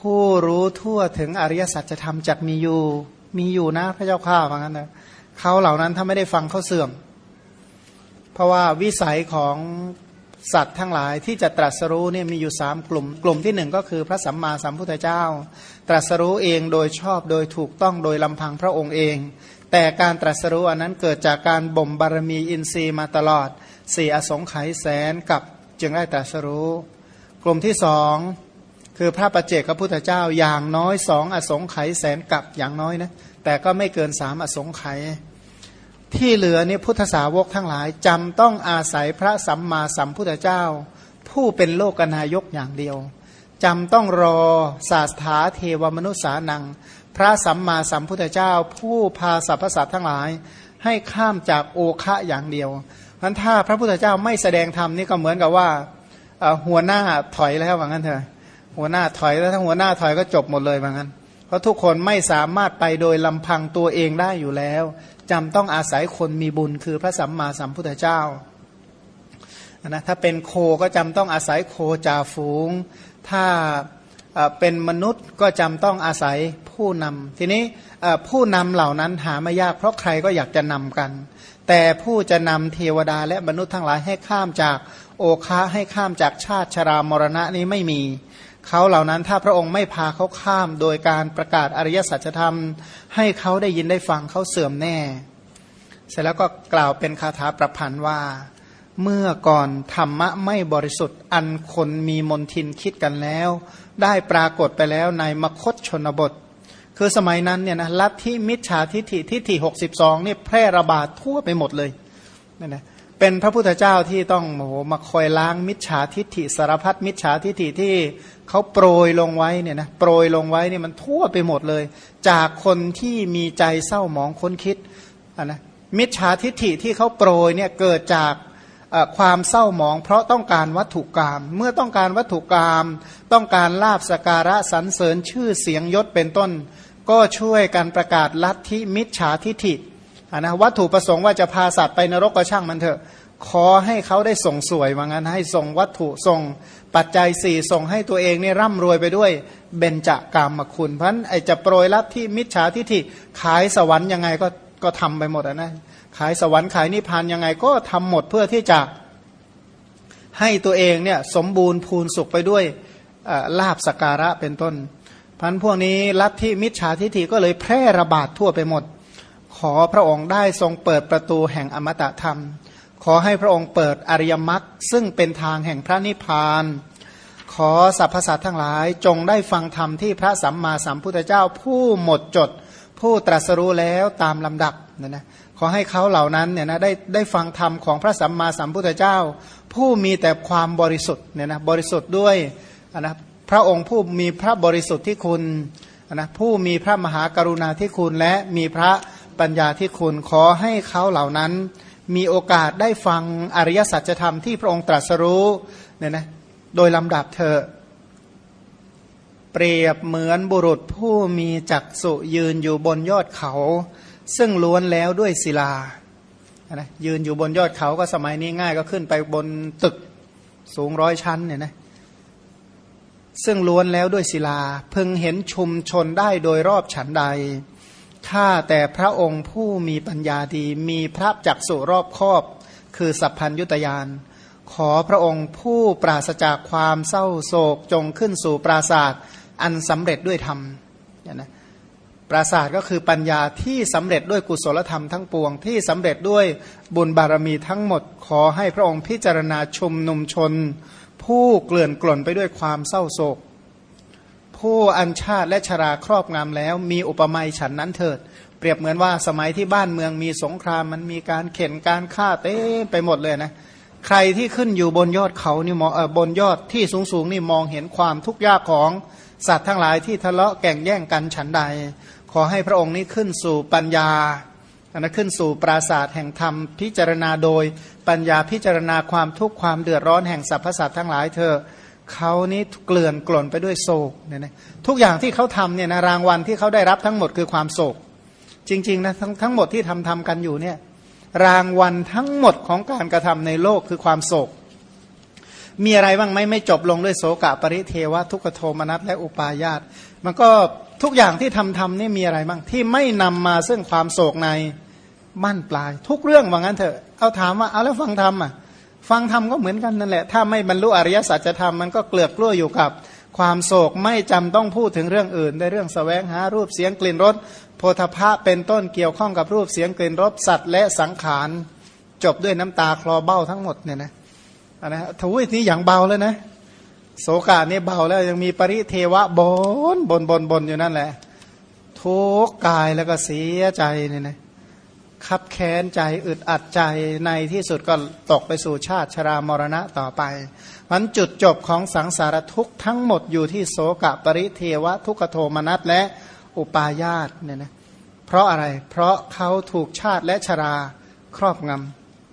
ผู้รู้ทั่วถึงอริยสัจธรรมจักมีอยู่ มีอยู่นะพระเจ้าข้าว่างั้นนะเขาเหล่านั้นถ้าไม่ได้ฟังเขาเสื่อม เพราะว่าวิสัยของสัตว์ทั้งหลายที่จะตรัสรู้เนี่ยมีอยู่สามกลุ่ม กลุ่มที่หนึ่งก็คือพระสัมมาสัมพุทธเจ้า ตรัสรู้เองโดยชอบโดยถูกต้องโดยลำพังพระองค์เอง แต่การตรัสรู้อันนั้นเกิดจากการบ่มบารมีอินทรีย์มาตลอดสี่อสงไขยแสนกับจึงได้ตรัสรู้ กลุ่มที่สอง คือพระประเจกพระพุทธเจ้าอย่างน้อยสองอสงไขยแสนกับอย่างน้อยนะแต่ก็ไม่เกินสามอสงไขยที่เหลือนี่พุทธสาวกทั้งหลายจำต้องอาศัยพระสัมมาสัมพุทธเจ้า ผู้เป็นโลกนายกอย่างเดียวจำต้องรอศาสถาเทวมนุษย์สานัง พระสัมมาสัมพุทธเจ้า ผู้พาสรรพสัตว์ทั้งหลาย ให้ข้ามจากโอคะอย่างเดียวนั้นถ้าพระพุทธเจ้าไม่แสดงธรรมนี่ก็เหมือนกับว่าหัวหน้าถอยแล้วว่างั้นเถอะ หัวหน้าถอยแล้วถ้าหัวหน้าถอยก็จบหมดเลยว่างั้นเพราะทุกคนไม่สามารถไปโดยลำพังตัวเองได้อยู่แล้วจำต้องอาศัยคนมีบุญคือพระสัมมาสัมพุทธเจ้านะถ้าเป็นโคก็จำต้องอาศัยโคจ่าฝูง ถ้าเป็นมนุษย์ก็จำต้องอาศัยผู้นำทีนี้ผู้นำเหล่านั้นหาไม่ยากเพราะใครก็อยากจะนำกัน แต่ผู้จะนำเทวดาและมนุษย์ทั้งหลายให้ข้ามจากโอคาให้ข้ามจากชาติชรามรณะนี้ไม่มี เขาเหล่านั้นถ้าพระองค์ไม่พาเขาข้ามโดยการประกาศอริยสัจธรรม ให้เขาได้ยินได้ฟังเขาเสื่อมแน่ เสร็จแล้วก็กล่าวเป็นคาถาประพันธ์ว่า เมื่อก่อนธรรมะไม่บริสุทธิ์อันคนมีมนทินคิดกันแล้ว ได้ปรากฏไปแล้วในมคตชนบท คือสมัยนั้นเนี่ยนะลัทธิมิจฉาทิฏฐิทิฏฐิหกสิบสองนี่แพร่ระบาดทั่วไปหมดเลยนี่นะ เป็นพระพุทธเจ้าที่ต้องโอ้โหมาคอยล้างมิจฉาทิฏฐิสารพัดมิจฉาทิฏฐิที่เขาโปรยลงไว้เนี่ยนะโปรยลงไว้เนี่ยมันทั่วไปหมดเลย จากคนที่มีใจเศร้าหมองค้นคิดนนะมิจฉาทิฏฐิที่เขาโปรยเนี่ยเกิดจากความเศร้าหมอง เพราะต้องการวัตถุกรรมเมื่อต้องการวัตถุกรรมต้องการลาบสการะสรรเสริญชื่อเสียงยศเป็นต้น ก็ช่วยกันประกาศลัทธิมิจฉาทิฏฐิ นะวัตถุประสงค์ว่าจะพาสัตว์ไปนรกก็ช่างมันเถอะ ขอให้เขาได้ส่งสวยว่างั้นให้ส่งวัตถุส่งปัจจัยสี่ส่งให้ตัวเองนี่ร่ำรวยไปด้วยเบญจากามคุณเพราะฉะนั้นไอจะโปรยรับที่มิจฉาทิฏฐิขายสวรรค์ยังไงก็ก็ทำไปหมดนะขายสวรรค์ขายนิพพานยังไงก็ทำหมดเพื่อที่จะให้ตัวเองเนี่ยสมบูรณ์พูนสุขไปด้วยลาบสการะเป็นต้นพันพวกนี้ลัทธิมิจฉาทิฏฐิก็เลยแพร่ระบาดทั่วไปหมด ขอพระองค์ได้ทรงเปิดประตูแห่งอมตะธรรม ขอให้พระองค์เปิดอริยมรรคซึ่งเป็นทางแห่งพระนิพพาน ขอสรรพสัตว์ทั้งหลายจงได้ฟังธรรมที่พระสัมมาสัมพุทธเจ้าผู้หมดจด ผู้ตรัสรู้แล้วตามลำดับนะนะขอให้เขาเหล่านั้นเนี่ยนะได้ได้ฟังธรรมของพระสัมมาสัมพุทธเจ้า ผู้มีแต่ความบริสุทธิ์เนี่ยนะบริสุทธิ์ด้วยนะพระองค์ผู้มีพระบริสุทธิ์ที่คุณนะผู้มีพระมหากรุณาที่คุณและมีพระ ปัญญาที่คุณขอให้เขาเหล่านั้น มีโอกาสได้ฟังอริยสัจธรรมที่พระองค์ตรัสรู้เนี่ยนะโดยลำดับเธอเปรียบเหมือนบุรุษผู้มีจักษุยืนอยู่บนยอดเขา ซึ่งล้วนแล้วด้วยศิลานะยืนอยู่บนยอดเขาก็สมัยนี้ง่ายก็ขึ้นไปบนตึกสูงร้อยชั้นเนี่ยนะซึ่งล้วนแล้วด้วยศิลา พึงเห็นชุมชนได้โดยรอบฉันใด ข้าแต่พระองค์ผู้มีปัญญาดีมีพระจักสุรอบครอบ คือสัพพัญยุตยาน ขอพระองค์ผู้ปราศจากความเศร้าโศกจงขึ้นสู่ปราศาสตร์อันสำเร็จด้วยธรรมเนี่ยนะปราศาสตร์ก็คือปัญญาที่สำเร็จด้วยกุศลธรรมทั้งปวงที่สำเร็จด้วยบุญบารมีทั้งหมด ขอให้พระองค์พิจารณาชมนุมชน ผู้เกลื่อนกล่นไปด้วยความเศร้าโศก ผู้อัญชาติและชราครอบงำแล้ว มีอุปมาฉันนั้นเถิด เปรียบเหมือนว่าสมัยที่บ้านเมืองมีสงครามมันมีการเข็นการฆ่าเต้ไปหมดเลยนะใครที่ขึ้นอยู่บนยอดเขานี่มองบนยอดที่สูงสูงนี่มองเห็นความทุกข์ยากของสัตว์ทั้งหลายที่ทะเลาะแก่งแย่งกันฉันใด ขอให้พระองค์นี้ขึ้นสู่ปัญญานะขึ้นสู่ปราศาสตร์แห่งธรรมพิจารณาโดย ปัญญาพิจารณาความทุกข์ความเดือดร้อนแห่งสรรพสัตว์ทั้งหลายเธอ เขานี้เกลื่อนกล่นไปด้วยโศกเนี่ยนะทุกอย่างที่เขาทำเนี่ยนะรางวัลที่เขาได้รับทั้งหมดคือความโศก จริงๆนะทั้งทั้งหมดที่ทำทำกันอยู่เนี่ยรางวัลทั้งหมดของการกระทำในโลกคือความโศก มีอะไรบ้างไหมไม่จบลงด้วยโสกะปริเทวะทุกโทมนัสและอุปาญาตมันก็ทุกอย่างที่ทำทำนี่มีอะไรบ้างที่ไม่นำมาซึ่งความโศกในมั่นปลาย ทุกเรื่องว่างั้นเถอะเอาถามว่าเอาแล้วฟังธรรมอะ ฟังธรรมก็เหมือนกันนั่นแหละถ้าไม่บรรลุอริยสัจธรรมมันก็เกลือกกล้วอยู่กับความโศกไม่จำต้องพูดถึงเรื่องอื่นในเรื่องสแสวงหารูปเสียงกลิ่นรสโพธพะเป็นต้นเกี่ยวข้องกับรูปเสียงกลิ่นรสสัตว์และสังขารจบด้วยน้ำตาคลอเบ้าทั้งหมดเนี่ยนะนะทวีนี้อย่างเบาเลยนะโสกานี่เบาแล้วยังมีปริเทวะบนบนบนบนอยู่นั่นแหละทุกกายแล้วก็เสียใจเนี่ยนะ คับแค้นใจอึดอัดใจในที่สุดก็ตกไปสู่ชาติชรามรณะต่อไปมันจุดจบของสังสารทุกข์ทั้งหมดอยู่ที่โสกะปริเทวะทุกขโทมนัสและอุปาญาตเนี่ยนะเพราะอะไรเพราะเขาถูกชาติและชราครอบง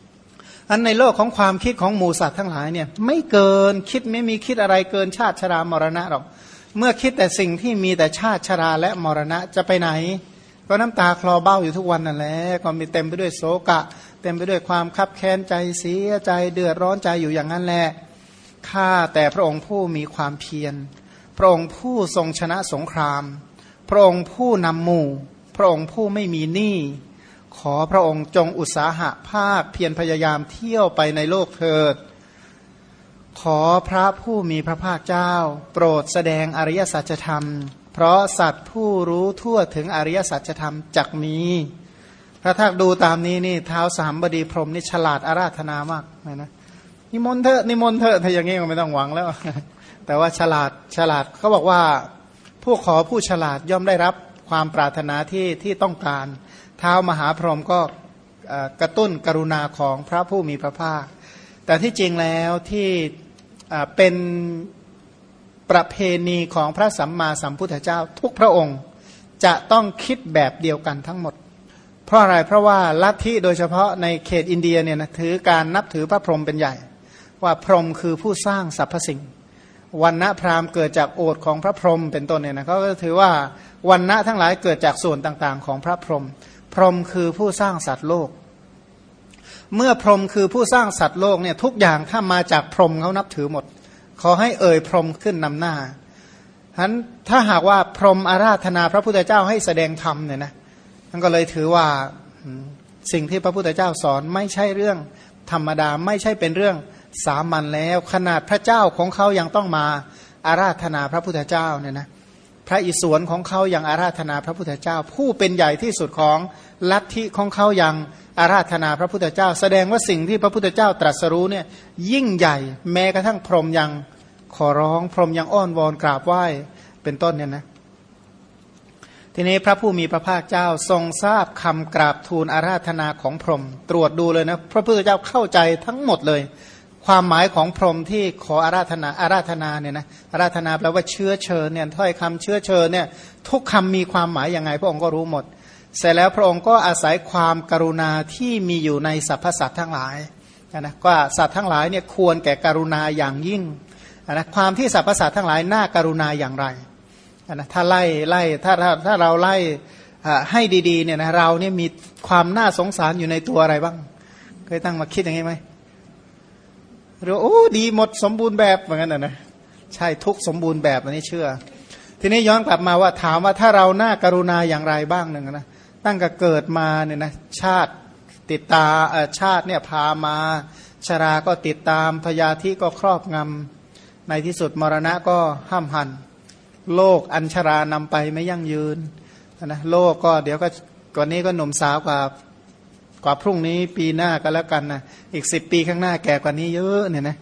ำอันในโลกของความคิดของหมูสัตว์ทั้งหลายเนี่ยไม่เกินคิดไม่มีคิดอะไรเกินชาติชรามรณะหรอกเมื่อคิดแต่สิ่งที่มีแต่ชาติชราและมรณะจะไปไหน ก็น้ำตาคลอเบ้าอยู่ทุกวันนั่นแหละก็มีเต็มไปด้วยโศกะ เต็มไปด้วยความคับแค้นใจเสียใจเดือดร้อนใจอยู่อย่างนั้นแหละข้าแต่พระองค์ผู้มีความเพียร พระองค์ผู้ทรงชนะสงคราม พระองค์ผู้นำหมู่ พระองค์ผู้ไม่มีหนี้ขอพระองค์จงอุตสาหะภาคเพียรพยายามเที่ยวไปในโลกเถิด ขอพระผู้มีพระภาคเจ้า โปรดแสดงอริยสัจธรรม เพราะสัตว์ผู้รู้ทั่วถึงอริยสัจธรรมจักมีถ้าถ้าดูตามนี้นี่เท้าสามบดีพรมนี่ฉลาดอาราธนามากนะนะนิมนต์เถอะนิมนต์เถอะถ้าอย่างงี้ก็ไม่ต้องหวังแล้ว แต่ว่าฉลาดฉลาดเขาบอกว่า ผู้ขอผู้ฉลาดย่อมได้รับความปรารถนาที่ที่ต้องการ เท้ามหาพรหมก็กระตุ้นกรุณาของพระผู้มีพระภาค แต่ที่จริงแล้วที่เป็น ประเพณีของพระสัมมาสัมพุทธเจ้าทุกพระองค์จะต้องคิดแบบเดียวกันทั้งหมด เพราะอะไรเพราะว่าลัทธิโดยเฉพาะในเขตอินเดียเนี่ยนะถือการนับถือพระพรหมเป็นใหญ่ ว่าพรหมคือผู้สร้างสรรพสิ่งวันณะพราหมณ์เกิดจากโอทของพระพรหมเป็นต้นเนี่ยนะเขาก็ถือว่าวันณะทั้งหลายเกิดจากส่วนต่างๆ ของพระพรหมพรหมคือผู้สร้างสัตว์โลก เมื่อพรหมคือผู้สร้างสัตว์โลกเนี่ยทุกอย่างถ้ามาจากพรหมเขานับถือหมด ขอให้เอ่ยพรหมขึ้นนำหน้าฉะนั้นถ้าหากว่าพรหมอาราธนาพระพุทธเจ้าให้แสดงธรรมเนี่ยนะท่านก็เลยถือว่าสิ่งที่พระพุทธเจ้าสอนไม่ใช่เรื่องธรรมดาไม่ใช่เป็นเรื่องสามัญแล้ว ขนาดพระเจ้าของเขายังต้องมาอาราธนาพระพุทธเจ้าเนี่ยนะพระอิศวรของเขายังอาราธนาพระพุทธเจ้า ผู้เป็นใหญ่ที่สุดของลัทธิของเขายัง อาราธนาพระพุทธเจ้า แสดงว่าสิ่งที่พระพุทธเจ้าตรัสรู้เนี่ยยิ่งใหญ่แม้กระทั่งพรหมยังขอร้องพรหมยังอ้อนวอนกราบไหว้เป็นต้นเนี่ยนะทีนี้พระผู้มีพระภาคเจ้าทรงทราบคำกราบทูลอาราธนาของพรหมตรวจดูเลยนะพระพุทธเจ้าเข้าใจทั้งหมดเลย ความหมายของพรหมที่ขออาราธนาอาราธนาเนี่ยนะอาราธนาแปลว่าเชื้อเชิญเนี่ยถ้อยคำเชื้อเชิญเนี่ยทุกคำมีความหมายยังไง พระองค์ก็รู้หมด เสร็จแล้วพระองค์ก็อาศัยความกรุณาที่มีอยู่ในสรรพสัตว์ทั้งหลายนะว่าสัตว์ทั้งหลายเนี่ยควรแก่กรุณาอย่างยิ่งนะความที่สรรพสัตว์ทั้งหลายน่ากรุณาอย่างไรนะถ้าไล่ไล่ถ้าถ้าถ้าเราไล่ให้ดีๆเนี่ยนะเราเนี่ยมีความน่าสงสารอยู่ในตัวอะไรบ้าง เคยตั้งมาคิดอย่างนี้ไหมหรือโอ้ดีหมดสมบูรณ์แบบเหมือนกันนะใช่ทุกสมบูรณ์แบบอันนี้เชื่อ ทีนี้ย้อนกลับมาว่าถามว่าถ้าเราหน้าการุณาอย่างไรบ้างหนึ่งนะ ตั้งแต่เกิดมาเนี่ยนะชาติติดตาชาติเนี่ยพามาชราก็ติดตามพยาธิก็ครอบงำในที่สุดมรณะก็ห้ามหันโลกอัญชรานำไปไม่ยั่งยืนนะโลกก็เดี๋ยวก็ก่อนนี้ก็หนุ่มสาวกว่ากว่าพรุ่งนี้ปีหน้าก็แล้วกันนะอีกสิบปีข้างหน้าแก่กว่านี้เยอะเนี่ยนะ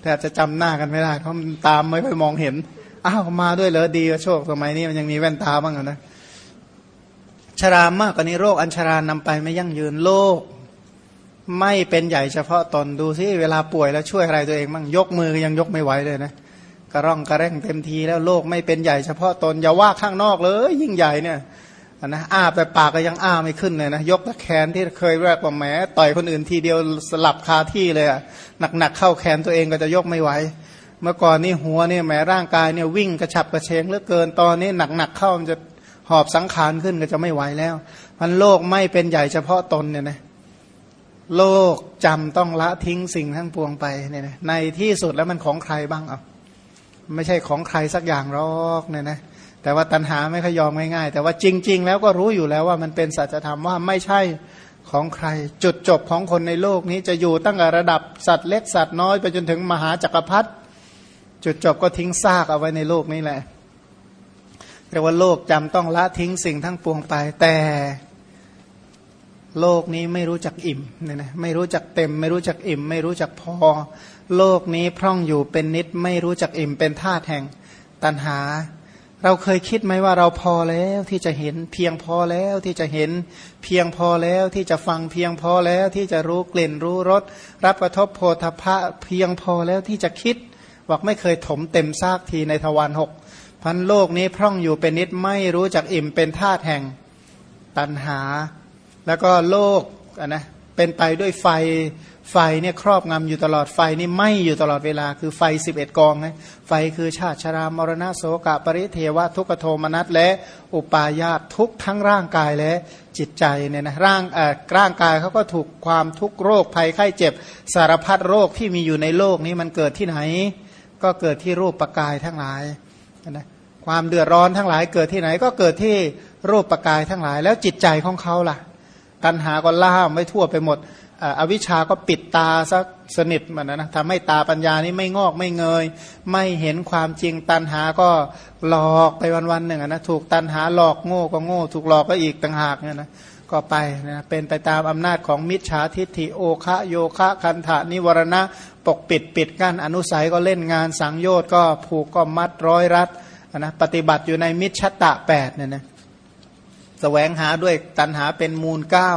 แทบจะจำหน้ากันไม่ได้เขาะตามไม่ค่อยมองเห็นอ้าวมาด้วยเลยดีโชคสมัยนี้มันยังมีแว่นตาบ้างนะ ชรามากกว่านี้โรคอัญชรานำไปไม่ยั่งยืนโลก ไม่เป็นใหญ่เฉพาะตนดูซิเวลาป่วยแล้วช่วยอะไรตัวเองบ้างยกมือยังยกไม่ไหวเลยนะกระร่องกระแร่งเต็มทีแล้วโลกไม่เป็นใหญ่เฉพาะตนอย่าว่าข้างนอกเลย ยิ่งใหญ่เนี่ยนะอ้าแต่ปากก็ยังอ้าไม่ขึ้นเลยนะยกตะแขนที่เคยแรกว่าแหมต่อยคนอื่นทีเดียวสลับคาที่เลยอะหนักๆเข้าแขนตัวเองก็จะยกไม่ไหวเมื่อก่อนนี่หัวเนี่ยแหมร่างกายเนี่ยวิ่งกระฉับกระเฉงเหลือเกินตอนนี้หนักๆเข้ามันจะ หอบสังขารขึ้นก็จะไม่ไหวแล้วมันโลกไม่เป็นใหญ่เฉพาะตนเนี่ยนะโลกจำต้องละทิ้งสิ่งทั้งปวงไปเนี่ยนะในที่สุดแล้วมันของใครบ้างอะไม่ใช่ของใครสักอย่างหรอกเนี่ยนะแต่ว่าตัณหาไม่ขยอมง่ายๆแต่ว่าจริง ๆ แล้วก็รู้อยู่แล้วว่ามันเป็นสัจธรรมว่าไม่ใช่ของใคร จุดจบของคนในโลกนี้จะอยู่ตั้งแต่ระดับสัตว์เล็กสัตว์น้อยไปจนถึงมหาจักรพรรดิจุดจบก็ทิ้งซากเอาไว้ในโลกนี้แหละ เรียกว่าโลกจำต้องละทิ้งสิ่งทั้งปวงไป แต่โลกนี้ไม่รู้จักอิ่มเนี่ยนะไม่รู้จักเต็ม ไม่รู้จักอิ่ม ไม่รู้จักพอ โลกนี้พร่องอยู่เป็นนิด ไม่รู้จักอิ่มเป็นธาตุแห่งตันหา เราเคยคิดไหมว่าเราพอแล้วที่จะเห็นเพียงพอแล้วที่จะเห็นเพียงพอแล้วที่จะฟังเพียงพอแล้วที่จะรู้กลิ่นรู้รสรับกระทบโพธพะเพียงพอแล้วที่จะคิดบอกไม่เคยถมเต็มซากทีในทวารหก พันโลกนี้พร่องอยู่เป็นนิดไม่รู้จักอิ่มเป็นธาตุแห่งตันหา แล้วก็โลกนะเป็นไปด้วยไฟไฟเนี่ยครอบงำอยู่ตลอดไฟนี่ไหมอยู่ตลอดเวลา คือไฟ 11 กองนะไฟคือชาติชรามรณะโสกะปริเทวะทุกโทมนัสและอุปาญาตทุกทั้งร่างกายและจิตใจเนี่ยนะร่างเอ่อร่างกายเขาก็ถูกความทุกโรคภัยไข้เจ็บ สารพัดโรคที่มีอยู่ในโลกนี้มันเกิดที่ไหน ก็เกิดที่รูปปกายทั้งหลาย นะความเดือดร้อนทั้งหลายเกิดที่ไหน ก็เกิดที่รูปปกายทั้งหลาย แล้วจิตใจของเขาล่ะ ตัณหาก็ล่ามไว้ทั่วไปหมดอวิชาก็ปิดตาซะสนิทมันนะนะทำให้ตาปัญญานี้ไม่งอกไม่เงย ไม่เห็นความจริงตัณหาก็หลอกไปวันๆหนึ่งนะถูกตัณหาหลอกโง่ก็โง่ ถูกหลอกก็อีกต่างหากเนี่ยนะก็ไปนะเป็นไปตามอำนาจของมิจฉาทิฏฐิโอคะโยคะคันธานิวรณะ ปกปิดปิดกั้นอนุสัยก็เล่นงานสังโยชน์ก็ผูกก็มัดร้อยรัดนะปฏิบัติอยู่ในมิจฉตะแปดเนี่ยนะแสวงหาด้วยตันหาเป็นมูลเก้า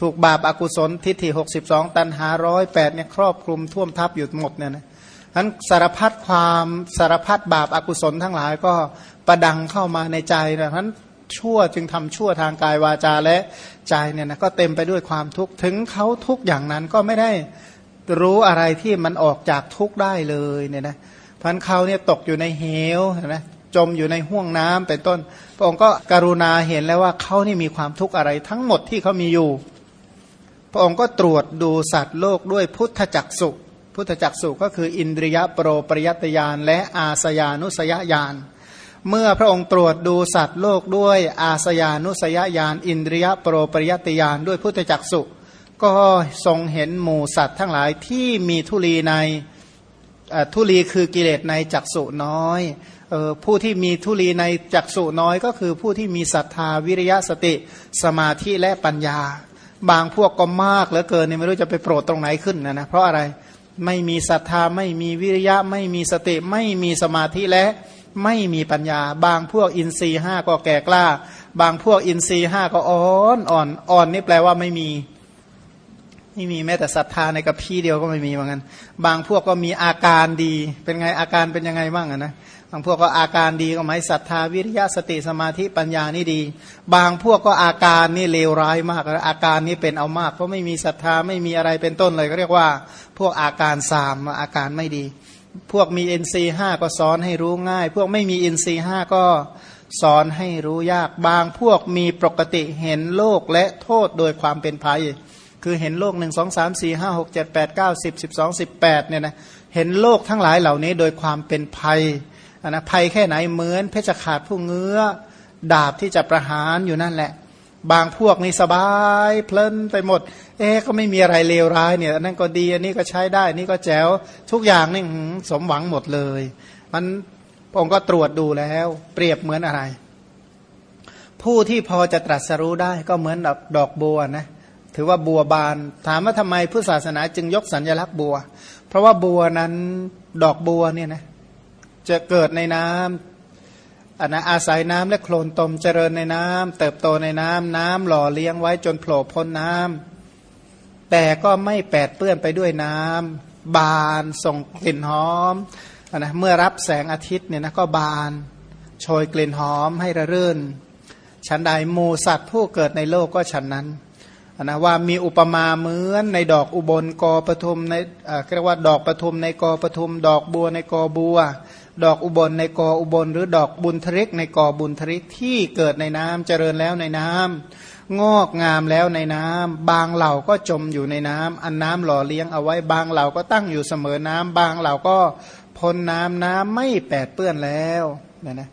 ถูกบาปอากุศลทิฏฐิหกสิบสองตันหาร้อยแปดเนี่ยครอบคลุมท่วมทับอยู่หมดเนี่ยนะทั้นสารพัดความสารพัดบาปอากุศลทั้งหลายก็ประดังเข้ามาในใจนะทั้นชั่วจึงทำชั่วทางกายวาจาและใจเนี่ยนะก็เต็มไปด้วยความทุกข์ถึงเขาทุกอย่างนั้นก็ไม่ได้ รู้อะไรที่มันออกจากทุกข์ได้เลยเนี่ยนะพันเขาเนี่ยตกอยู่ในเหวนะจมอยู่ในห่วงน้ำเป็นต้น พระองค์ก็กรุณาเห็นแล้วว่าเขานี่มีความทุกข์อะไรทั้งหมดที่เขามีอยู่ พระองค์ก็ตรวจดูสัตว์โลกด้วยพุทธจักสุพุทธจักสุก็คืออินทรียโปรปริยตยานและอาสยานุสยญาณเมื่อพระองค์ตรวจดูสัตว์โลกด้วยอาสยานุสยญาณอินทรียโปรปริยตยานด้วยพุทธจักสุ ก็ทรงเห็นหมูสัตว์ทั้งหลายที่มีทุลีในทุลีคือกิเลสในจักสุน้อยผู้ที่มีทุลีในจักสุน้อย ก็คือผู้ที่มีศรัทธาวิริยะสติ สมาธิและปัญญา บางพวกก็มากเหลือเกินเนี่ยไม่รู้จะไปโปรดตรงไหนขึ้นนะนะเพราะอะไรไม่มีศรัทธาไม่มีวิริยะ ไม่มีสติ ไม่มีสมาธิและไม่มีปัญญา บางพวกอินทรีห้าก็แก่กล้า บางพวกอินทรีห้าก็อ่อนอ่อนอ่อนนี่แปลว่าไม่มี ไม่มีแม้แต่ศรัทธาในกับพี่เดียวก็ไม่มีเหมือนกันบางพวกก็มีอาการดี เป็นไงอาการเป็นยังไงบ้างนะบางพวกก็อาการดีก็หมายศรัทธาวิริยะสติสมาธิปัญญานี่ดี บางพวกก็อาการนี่เลวร้ายมาก อาการนี้เป็นเอามาก เพราะไม่มีศรัทธาไม่มีอะไรเป็นต้นเลยก็เรียกว่า พวกอาการสามอาการไม่ดี พวกมีอินทรีห้าก็สอนให้รู้ง่าย พวกไม่มีอินทรีห้าก็สอนให้รู้ยาก บางพวกมีปกติเห็นโลกและโทษโดยความเป็นภัย คือเห็นโลกหนึ่งสองสามสี่ห้าหกเจ็ดแปดเก้าสิบสิบสองสิบแปดเนี่ยนะเห็นโลกทั้งหลายเหล่านี้โดยความเป็นภัยนะภัยแค่ไหนเหมือนเพชฌขาดผู้เงื้อดาบที่จะประหารอยู่นั่นแหละ บางพวกนี่สบายเพลินไปหมด เอ๊ก็ไม่มีอะไรเลวร้ายเนี่ยอันั่นก็ดีอันนี้ก็ใช้ได้นี่ก็แจ๋วทุกอย่างนี่สมหวังหมดเลยมันองค์ก็ตรวจดูแล้ว เปรียบเหมือนอะไร ผู้ที่พอจะตรัสรู้ได้ก็เหมือนดอกดอกบัวนะ ถือว่าบัวบาน ถามว่าทำไมพุทธศาสนาจึงยกสัญลักษณ์บัว เพราะว่าบัวนั้นดอกบัวเนี่ยนะจะเกิดในน้ำอันนะอาศัยน้ำและโคลนตมเจริญในน้ำเติบโตในน้ำน้ำหล่อเลี้ยงไว้จนโผล่พ้นน้ำแต่ก็ไม่แปดเปื้อนไปด้วยน้ำบานส่งกลิ่นหอมอนนะเมื่อรับแสงอาทิตย์เนี่ยนะก็บานโชยกลิ่นหอมให้ระรื่น ฉันใดมูสัตว์ผู้เกิดในโลกก็ฉันนั้น นะว่ามีอุปมาเหมือนในดอกอุบลกอปทุมในเรียกว่าดอกปทุมในกอปทุม ดอกบัวในกอบัว ดอกอุบลในกออุบล หรือดอกบุญทริกในกอบุญทริกที่เกิดในน้ำเจริญแล้วในน้ำงอกงามแล้วในน้ำบางเหล่าก็จมอยู่ในน้ำอันน้ำหล่อเลี้ยงเอาไว้บางเหล่าก็ตั้งอยู่เสมอน้ำบางเหล่าก็พ้นน้ำน้ำไม่แปดเปื้อนแล้วนี่ยนะ